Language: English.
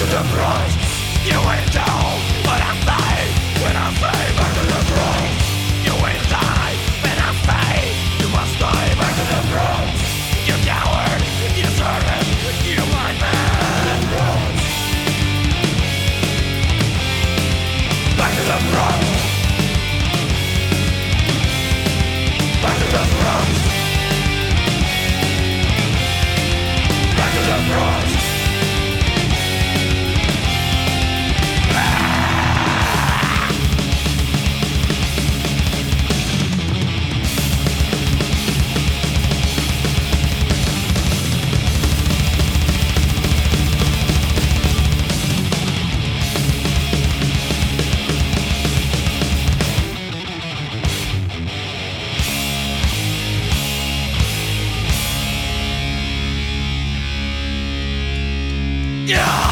To the prize, you endure. Yeah!